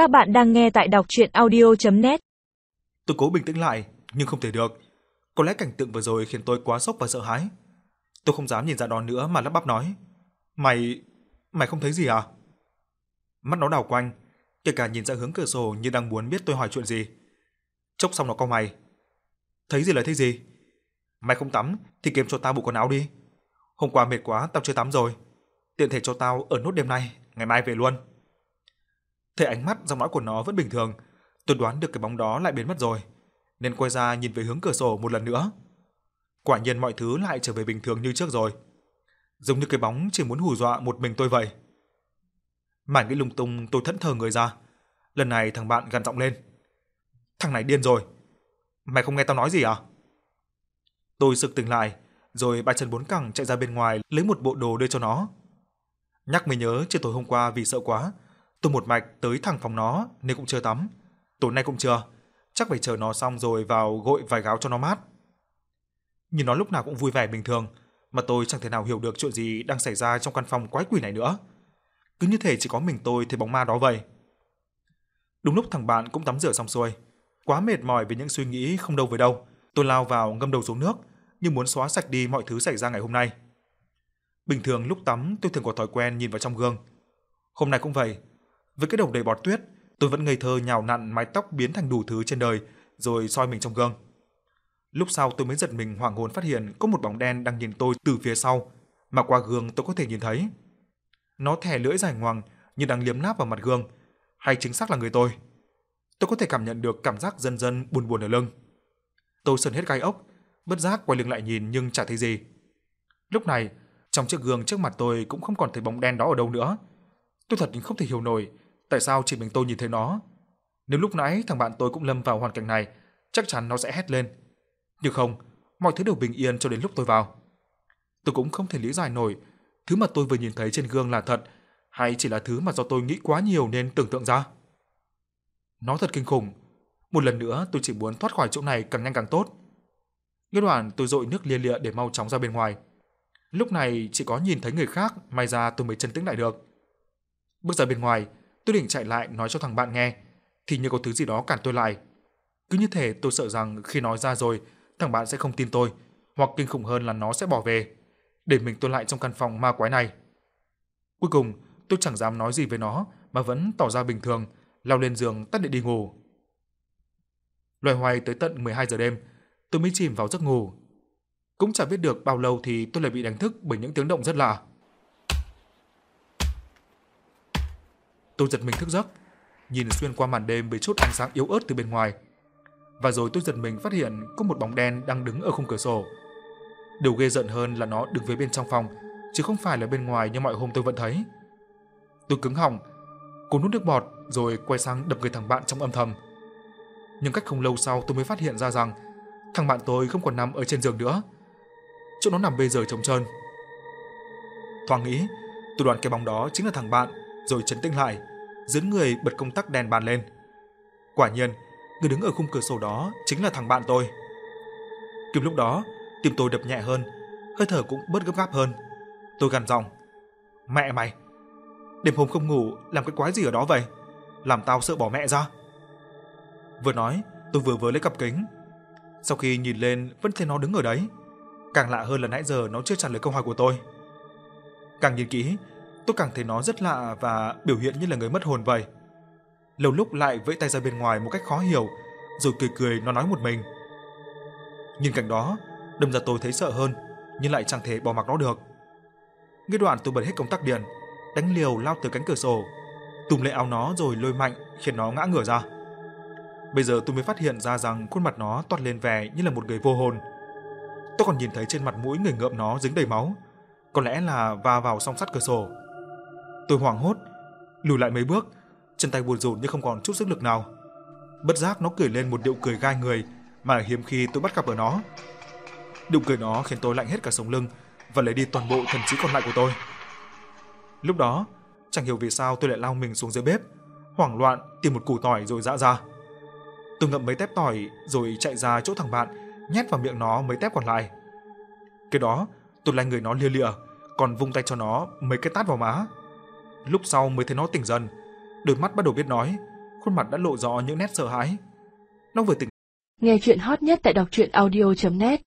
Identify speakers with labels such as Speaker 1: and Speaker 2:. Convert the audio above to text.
Speaker 1: Các bạn đang nghe tại đọc audio net
Speaker 2: Tôi cố bình tĩnh lại, nhưng không thể được. Có lẽ cảnh tượng vừa rồi khiến tôi quá sốc và sợ hãi. Tôi không dám nhìn ra đó nữa mà lắp bắp nói. Mày... mày không thấy gì à? Mắt nó đảo quanh, kể cả nhìn ra hướng cửa sổ như đang muốn biết tôi hỏi chuyện gì. Chốc xong nó cau mày. Thấy gì là thấy gì? Mày không tắm thì kiếm cho tao bộ quần áo đi. Hôm qua mệt quá tao chưa tắm rồi. Tiện thể cho tao ở nốt đêm nay, ngày mai về luôn. Thấy ánh mắt giọng nói của nó vẫn bình thường, tôi đoán được cái bóng đó lại biến mất rồi, nên quay ra nhìn về hướng cửa sổ một lần nữa. Quả nhiên mọi thứ lại trở về bình thường như trước rồi. Giống như cái bóng chỉ muốn hù dọa một mình tôi vậy. Mãi nghĩ lung tung tôi thẫn thờ người ra. Lần này thằng bạn gằn giọng lên. Thằng này điên rồi. Mày không nghe tao nói gì à? Tôi sực tỉnh lại, rồi ba chân bốn cẳng chạy ra bên ngoài lấy một bộ đồ đưa cho nó. Nhắc mới nhớ chiều tối hôm qua vì sợ quá, tôi một mạch tới thẳng phòng nó nên cũng chưa tắm. Tối nay cũng chưa, chắc phải chờ nó xong rồi vào gội vài gáo cho nó mát. Nhìn nó lúc nào cũng vui vẻ bình thường, mà tôi chẳng thể nào hiểu được chuyện gì đang xảy ra trong căn phòng quái quỷ này nữa. Cứ như thể chỉ có mình tôi thấy bóng ma đó vậy. Đúng lúc thằng bạn cũng tắm rửa xong xuôi, quá mệt mỏi vì những suy nghĩ không đâu với đâu, tôi lao vào ngâm đầu xuống nước, như muốn xóa sạch đi mọi thứ xảy ra ngày hôm nay. Bình thường lúc tắm tôi thường có thói quen nhìn vào trong gương. Hôm nay cũng vậy. Với cái đầu đầy bọt tuyết, tôi vẫn ngây thơ nhào nặn mái tóc biến thành đủ thứ trên đời rồi soi mình trong gương. Lúc sau tôi mới giật mình hoảng hồn phát hiện có một bóng đen đang nhìn tôi từ phía sau, mà qua gương tôi có thể nhìn thấy. Nó thè lưỡi dài ngoằng như đang liếm láp vào mặt gương, hay chính xác là người tôi. Tôi có thể cảm nhận được cảm giác dần dần buồn buồn ở lưng. Tôi sờn hết gai ốc, bất giác quay lưng lại nhìn nhưng chả thấy gì. Lúc này, trong chiếc gương trước mặt tôi cũng không còn thấy bóng đen đó ở đâu nữa. Tôi thật không thể hiểu nổi tại sao chỉ mình tôi nhìn thấy nó. Nếu lúc nãy thằng bạn tôi cũng lâm vào hoàn cảnh này, chắc chắn nó sẽ hét lên. Nhưng không, mọi thứ đều bình yên cho đến lúc tôi vào. Tôi cũng không thể lý giải nổi thứ mà tôi vừa nhìn thấy trên gương là thật hay chỉ là thứ mà do tôi nghĩ quá nhiều nên tưởng tượng ra. Nó thật kinh khủng. Một lần nữa tôi chỉ muốn thoát khỏi chỗ này càng nhanh càng tốt. Nghe đoạn tôi dội nước lia lịa để mau chóng ra bên ngoài. Lúc này chỉ có nhìn thấy người khác, may ra tôi mới chân tĩnh lại được. Bước ra bên ngoài, tôi định chạy lại nói cho thằng bạn nghe, thì như có thứ gì đó cản tôi lại. Cứ như thể tôi sợ rằng khi nói ra rồi, thằng bạn sẽ không tin tôi, hoặc kinh khủng hơn là nó sẽ bỏ về, để mình tôi lại trong căn phòng ma quái này. Cuối cùng, tôi chẳng dám nói gì với nó mà vẫn tỏ ra bình thường, lao lên giường tắt điện đi ngủ. Loài hoài tới tận 12 giờ đêm, tôi mới chìm vào giấc ngủ. Cũng chẳng biết được bao lâu thì tôi lại bị đánh thức bởi những tiếng động rất lạ. Tôi giật mình thức giấc, nhìn xuyên qua màn đêm với chút ánh sáng yếu ớt từ bên ngoài. Và rồi tôi giật mình phát hiện có một bóng đen đang đứng ở khung cửa sổ. Điều ghê giận hơn là nó đứng phía bên trong phòng, chứ không phải là bên ngoài như mọi hôm tôi vẫn thấy. Tôi cứng họng, cố nuốt nước bọt rồi quay sang đập người thằng bạn trong âm thầm. Nhưng cách không lâu sau tôi mới phát hiện ra rằng thằng bạn tôi không còn nằm ở trên giường nữa. Chỗ nó nằm bây giờ trống trơn. Thoáng nghĩ, tôi đoán cái bóng đó chính là thằng bạn, rồi chấn tĩnh lại, dẫn người bật công tắc đèn bàn lên. Quả nhiên, người đứng ở khung cửa sổ đó chính là thằng bạn tôi. Cùng lúc đó, tim tôi đập nhẹ hơn, hơi thở cũng bớt gấp gáp hơn. Tôi gằn giọng: "Mẹ mày, đêm hôm không ngủ làm cái quái gì ở đó vậy? Làm tao sợ bỏ mẹ ra." Vừa nói, tôi vừa vớ lấy cặp kính. Sau khi nhìn lên vẫn thấy nó đứng ở đấy. Càng lạ hơn là nãy giờ nó chưa trả lời câu hỏi của tôi. Càng nhìn kỹ, tôi càng thấy nó rất lạ và biểu hiện như là người mất hồn vậy. Lâu lúc lại vẫy tay ra bên ngoài một cách khó hiểu, rồi cười cười nó nói một mình. Nhìn cảnh đó, đâm ra tôi thấy sợ hơn, nhưng lại chẳng thể bỏ mặc nó được. Ngay đoạn tôi bật hết công tắc điện, đánh liều lao từ cánh cửa sổ, túm lấy áo nó rồi lôi mạnh khiến nó ngã ngửa ra. Bây giờ tôi mới phát hiện ra rằng khuôn mặt nó toát lên vẻ như là một người vô hồn. Tôi còn nhìn thấy trên mặt mũi người ngợm nó dính đầy máu, có lẽ là va vào song sắt cửa sổ. Tôi hoảng hốt, lùi lại mấy bước, chân tay buồn rộn như không còn chút sức lực nào. Bất giác nó cười lên một điệu cười gai người mà hiếm khi tôi bắt gặp ở nó. Điệu cười nó khiến tôi lạnh hết cả sống lưng và lấy đi toàn bộ thần trí còn lại của tôi. Lúc đó, chẳng hiểu vì sao tôi lại lao mình xuống dưới bếp, hoảng loạn tìm một củ tỏi rồi dã ra. Tôi ngậm mấy tép tỏi rồi chạy ra chỗ thằng bạn, nhét vào miệng nó mấy tép còn lại. Cái đó, tôi lay người nó lia lịa, còn vung tay cho nó mấy cái tát vào má. Lúc sau mới thấy nó tỉnh dần, đôi mắt bắt đầu biết nói, khuôn mặt đã lộ rõ những nét sợ hãi. Nó vừa tỉnh.
Speaker 3: Nghe chuyện hot nhất tại đọc truyện audio.net